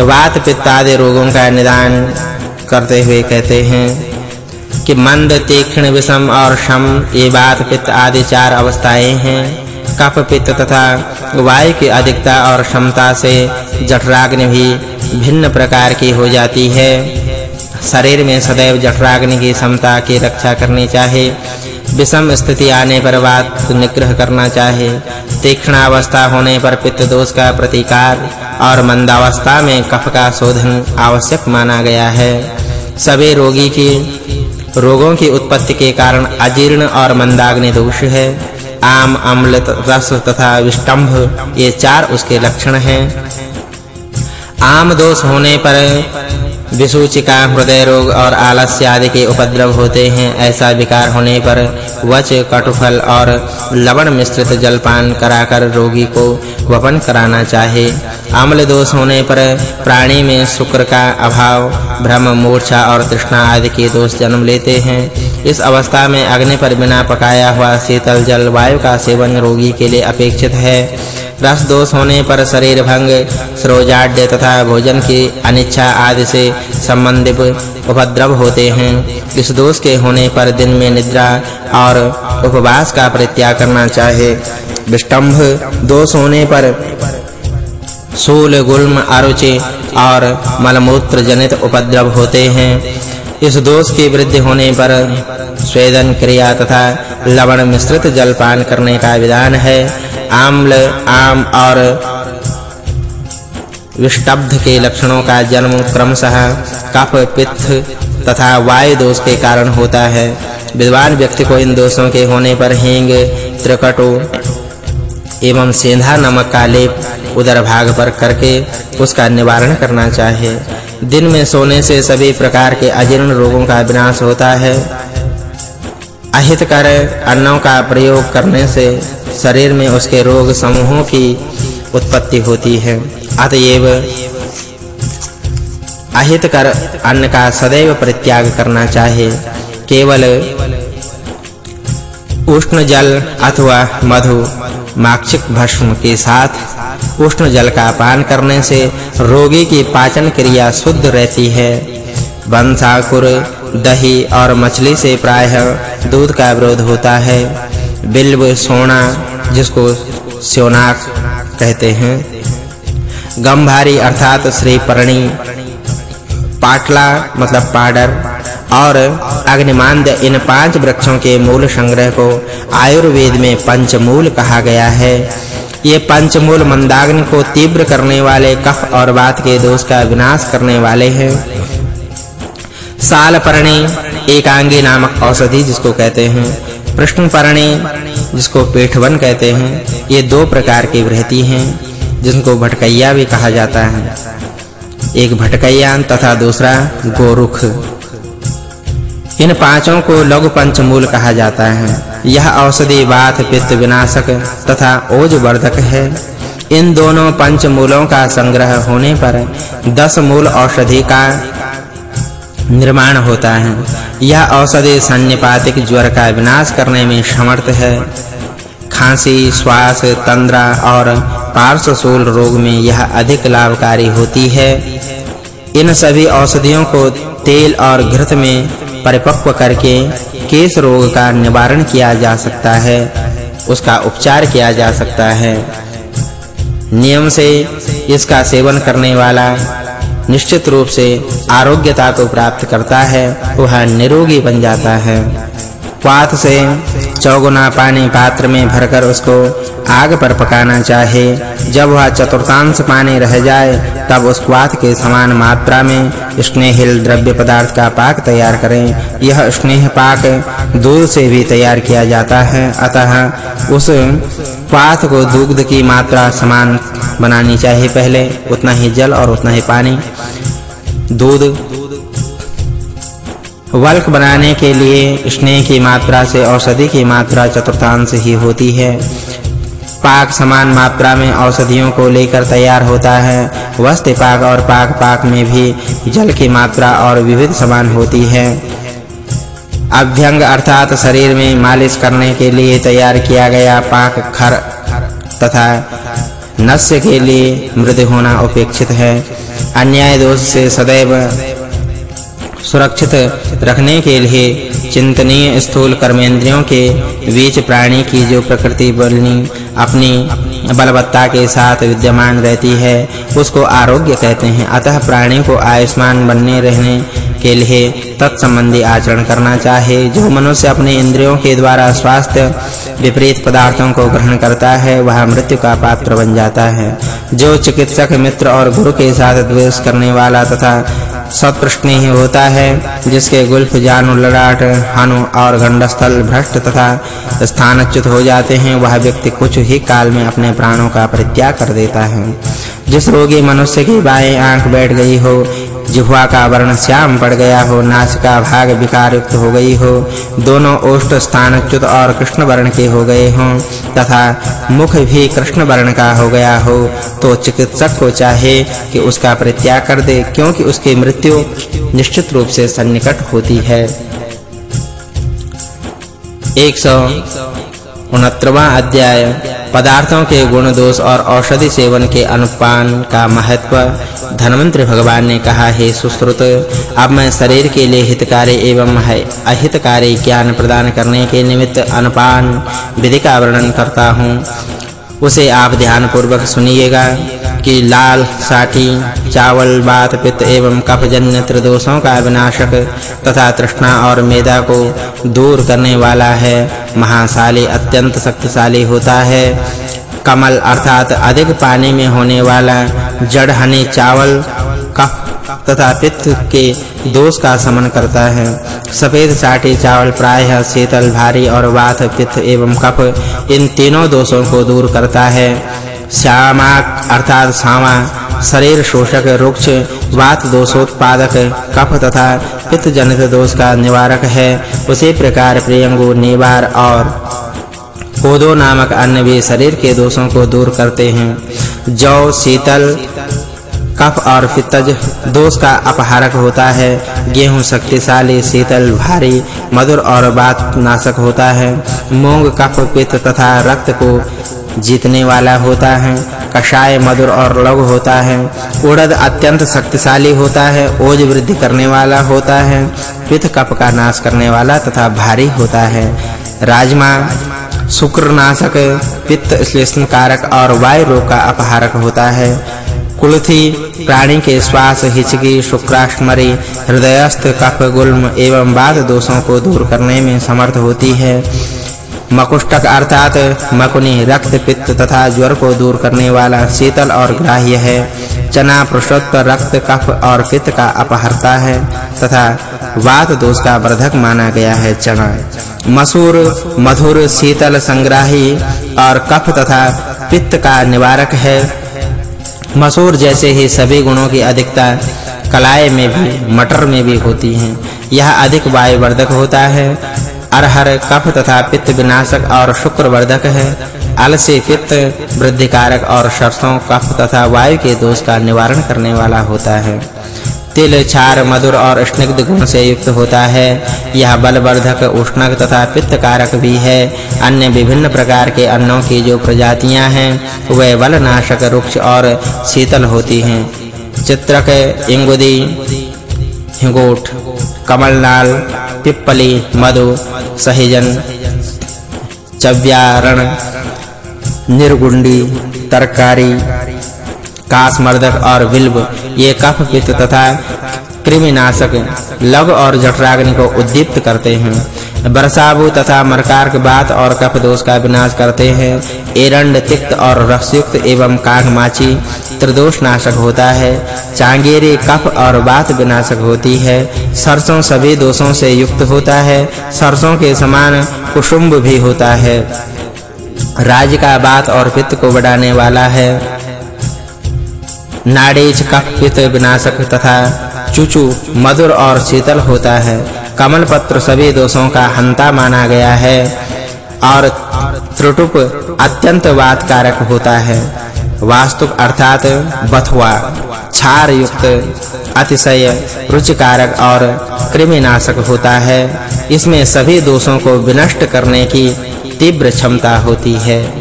वात पित्त आदि रोगों का निदान करते हुए कहते हैं कि मंद, तीक्ष्ण, विषम और शम ये वात पित्त आदि चार अवस्थाएँ हैं। कफ पित्त तथा वायु की अधिकता और क्षमता से जठराग्नि भी भिन्न प्रकार की हो जाती है। शरीर में सदैव जठराग्नि की क्षमता की रक्षा करनी चाहिए विषम स्थिति आने पर वात निग्रह करना चाहिए तीक्ष्णावस्था होने पर पित्त दोष का प्रतिकार और मंदावस्था में कफ का शोधन आवश्यक माना गया है। सभी रोगी की, रोगों की उत्पत्ति के कारण अजीर्ण और मंदाग्नि दोष है। आम, अम्ल रस तथा विष्टंभ ये चार उसके लक्षण हैं। आम दोष होने पर विसूचिका, हृदय रोग और आलस्य आदि के उपद्रव होते हैं। ऐसा विकार होने पर वच, कटुफल और लवण मिश्रित जलपान कराकर रोगी को वपन कराना चाहे। अम्ल दोष होने पर प्राणी में शुक्र का अभाव, भ्रम, मूर्छा और तृष्णा आदि के दोष जन्म लेते हैं। इस अवस्था में अग्नि पर बिना पकाया हुआ शीतल जल वायु का सेवन रोगी के लिए अपेक्षित है। रस दोष होने पर शरीर भंग श्रोजाड्य तथा भोजन की अनिच्छा आदि से संबंधित उपद्रव होते हैं। इस दोष के होने पर दिन में निद्रा और उपवास का परित्याग करना चाहिए विष्टंभ, दोष होने पर सूल गुल्म, अरुचि और मलमूत्र जनित उपद्रव होते हैं। इस दोष की वृद्धि होने पर स्वेदन क्रिया तथा लवण मिश्रित जल पान करने का विधान है। आम्ल, आम और विष्टब्ध के लक्षणों का जन्म क्रमशः कफ, पित्त तथा वायु दोष के कारण होता है। विद्वान व्यक्ति को इन दोषों के होने पर हींग, त्रिकटु एवं सेंधा नमक का लेप उदर भाग पर करके उसका निवारण करना चाहिए। दिन में सोने से सभी प्रकार के अजीर्ण रोगों का विनाश होता है। अहितकर अन्नों का प्रयोग करने से शरीर में उसके रोग समूहों की उत्पत्ति होती है। अतएव अहितकर अन्न का सदैव परित्याग करना चाहिए केवल उष्ण जल अथवा मधु, माक्षिक भस्म के साथ उष्ण जल का पान करने से रोगी की पाचन क्रिया शुद्ध रहती है। बंसाकुर, दही और मछली से प्रायः दूध का विरोध होता है। बिल्व सोना, जिसको स्योनाक कहते हैं। गंभारी अर्थात श्रीपर्णी पाटला मतलब पाडर, और अग्निमांद्य इन पाँच वृक्षों के मूल संग्रह को आयुर्वेद में पंचमूल कहा गया है। ये पंचमूल मंदाग्नि को तीव्र करने वाले कफ और वात के दोष का विनाश करने वाले हैं। सालपर्णी एकांगी नामक औषधि जिसको कहते हैं प्रश्नपर्णी जिसको पेठवन कहते हैं, ये दो प्रकार की रहती हैं, जिनको भटकैया भी कहा जाता है। एक भटकैया तथा दूसरा गोरुख। इन पाँचों को लघु पंचमूल कहा जाता है। यह औषधि वात, पित्त विनाशक तथा ओज वर्धक है। इन दोनों पंचमूलों का संग्रह होने पर दस मूल औषधि का निर्माण होता है। यह औषधि सन्निपातिक ज्वर का विनाश करने में समर्थ है। खांसी, श्वास, तंद्रा और पार्श्वशूल रोग में यह अधिक लाभकारी होती है। इन सभी औषधियों को तेल और घृत में परिपक्व करके केश रोग का निवारण किया जा सकता है। उसका उपचार किया जा सकता है। नियम से इसका सेवन करने वाला निश्चित रूप से आरोग्यता को प्राप्त करता है, वह निरोगी बन जाता है। पात से चौगुना पानी पात्र में भरकर उसको आग पर पकाना चाहिए जब वह चतुर्थांश पानी रह जाए, तब उस क्वाथ के समान मात्रा में स्नेहिल द्रव्य पदार्थ का पाक तैयार करें। यह स्नेह पाक दूध से भी तैयार किया जाता है। अतः उस क्वाथ को दूध की मात्रा समान बनानी चाहिए। पहले उतना ही जल और उतना ही पानी। दूध। वल्क बनाने के लिए स्नेह की मात्रा से औषधि की मात्रा चतुर्थांश ही होती है। पाक समान मात्रा में औषधियों को लेकर तैयार होता है। वस्त्र पाक और पाक पाक में भी जल की मात्रा और विविध समान होती है। अभ्यंग अर्थात शरीर में मालिश करने के लिए तैयार किया गया पाक खर तथा नस्य के लिए मृद होना अपेक्षित है। अन्याय दोष से सदैव सुरक्षित रखने के लिए चिंतनीय स्थूल कर्मेंद्रियों के बीच प्राणी की जो प्रकृति बलनी अपनी बलवत्ता के साथ विद्यमान रहती है, उसको आरोग्य कहते हैं। अतः प्राणी को आयुष्मान बनने रहने के लिए तत्संबंधी आचरण करना चाहिए जो मनुष्य अपने इंद्रियों के द्वारा स्वास्थ्य विपरीत पदार्थों को ग्रहण करता है, वह मृत्यु का पात्र बन जाता है। जो चिकित्सक मित्र और गुरु के साथ द्वेष करने वाला तथा ही होता है, जिसके गुल्फ, जानु, ललाट, हनु और गंडस्थल भ्रष्ट तथा स्थानच्युत हो जाते हैं, वह व्यक्ति कुछ ही काल में अपने प्राणों का परित्याग कर देता है। जिस रोगी मनुष्य की बाएँ आँख बैठ गई हो जिह्वा का वर्ण श्याम पड़ गया हो नासिका भाग विकार युक्त हो गई हो, दोनों ओष्ठ स्थानच्युत और कृष्ण वर्ण के हो गए हों, तथा मुख भी कृष्ण वर्ण का हो गया हो तो चिकित्सक को चाहे कि उसका परित्याग कर दे, क्योंकि उसकी मृत्यु निश्चित रूप से सन्निकट होती है। 169वां अध्याय। पदार्थों के गुण दोष और औषधि सेवन के अनुपान का महत्व, धनवंतरी भगवान ने कहा, हे सुश्रुत, अब मैं शरीर के लिए हितकारी एवं अहितकारी ज्ञान प्रदान करने के निमित्त अनुपान, विधि का वर्णन करता हूँ। उसे आप ध्यान पूर्वक सुनिएगा। कि लाल साठी, चावल, बात, पित्त एवं कफ जन्य त्रिदोषों का विनाशक तथा तृष्णा और मेदा को दूर करने वाला है, महाशाली, अत्यंत शक्तिशाली होता है। कमल अर्थात अधिक पानी में होने वाला जड़, हनी, चावल, कफ तथा पित्त के दोष का समन करता है। सफ़ेद चाटी चावल, प्रायः शीतल, भारी और वात, पित्त एवं कफ इन तीनों दोषों को दूर करता है। श्यामाक अर्थात सावा शरीर शोषक, रुक्ष, वात दोषोत्पादक, कफ तथा पित्त जनित दोष का निवारक है। उसी प्रकार प्रियंगु, निवार और कोदो नामक अन्य भी शरीर के दोषों को दूर करते हैं। जौ, शीतल, कफ और पित्तज दोष का अपहारक होता है। गेहूँ शक्तिशाली, शीतल, भारी, मधुर और वात नाशक होता है। मूंग, कफ, पित्त तथा रक्त को जीतने वाला होता है, कषाय मधुर और लघु होता है, उड़द अत्यंत शक्तिशाली होता है, ओज वृद्धि करने वाला होता है, पित्त कफ का नाश करने वाला तथा भारी होता है। राजमा, शुक्रनाशक, पित्त श्लेष्म कारक और वायु रोग का अपहारक होता है। कुलथी, प्राणी के श्वास, हिचकी शुक्राश्मरी हृदयस्थ कफ, गुल्म एवं बाद दोषों को दूर करने में समर्थ होती है। मकुष्टक अर्थात मकुनी रक्त पित्त तथा ज्वर को दूर करने वाला शीतल और ग्राह्य है। चना पृष्ठ रक्त, कफ और पित्त का अपहरता है तथा वात दोष का वर्धक माना गया है चना। मसूर, मधुर, शीतल संग्राही और कफ तथा पित्त का निवारक है। मसूर जैसे ही सभी गुणों की अधिकता कलाए में भी, मटर में भी होती है, यह अधिक वायुवर्धक होता है। अरहर, कफ तथा पित्त विनाशक और शुक्र वर्धक है। अलसी पित्त वृद्धिकारक और सरसों कफ तथा वायु के दोष का निवारण करने वाला होता है। तिल, क्षार, मधुर और स्निग्ध गुण से युक्त होता है। यह बलवर्धक, उष्णक तथा पित्त कारक भी है। अन्य विभिन्न प्रकार के अन्नों की जो प्रजातियाँ हैं, वे बलनाशक रुक्ष और शीतल होती हैं। चित्रक, इंगुदी हिंगोट, कमलनाल, पिप्पली, मधु, सहिजन, चव्यारण, निर्गुंडी, तरकारी, कासमर्दक और बिल्व ये कफ पित्त तथा कृमिनाशक, लव और जठराग्नि को उद्दीप्त करते हैं। बरसाबु तथा मरकारक बात और कफ दोष का विनाश करते हैं। एरंड, तिक्त और रसयुक्त एवं कागमाची त्रिदोष नाशक होता है। चांगेरी कफ और बात विनाशक होती है। सरसों सभी दोषों से युक्त होता है। सरसों के समान कुसुम्ब भी होता है। राज का बात और पित्त को बढ़ाने वाला है। नाड़ीज कफ पित्त विनाशक तथा चुचु, मधुर और शीतल होता है। कमल पत्र सभी दोषों का हंता माना गया है। और त्रुटुप अत्यंत वात कारक होता है। वास्तुक अर्थात बथुआ क्षार युक्त अतिशय रुचिकारक और कृमिनाशक होता है। इसमें सभी दोषों को विनष्ट करने की तीव्र क्षमता होती है।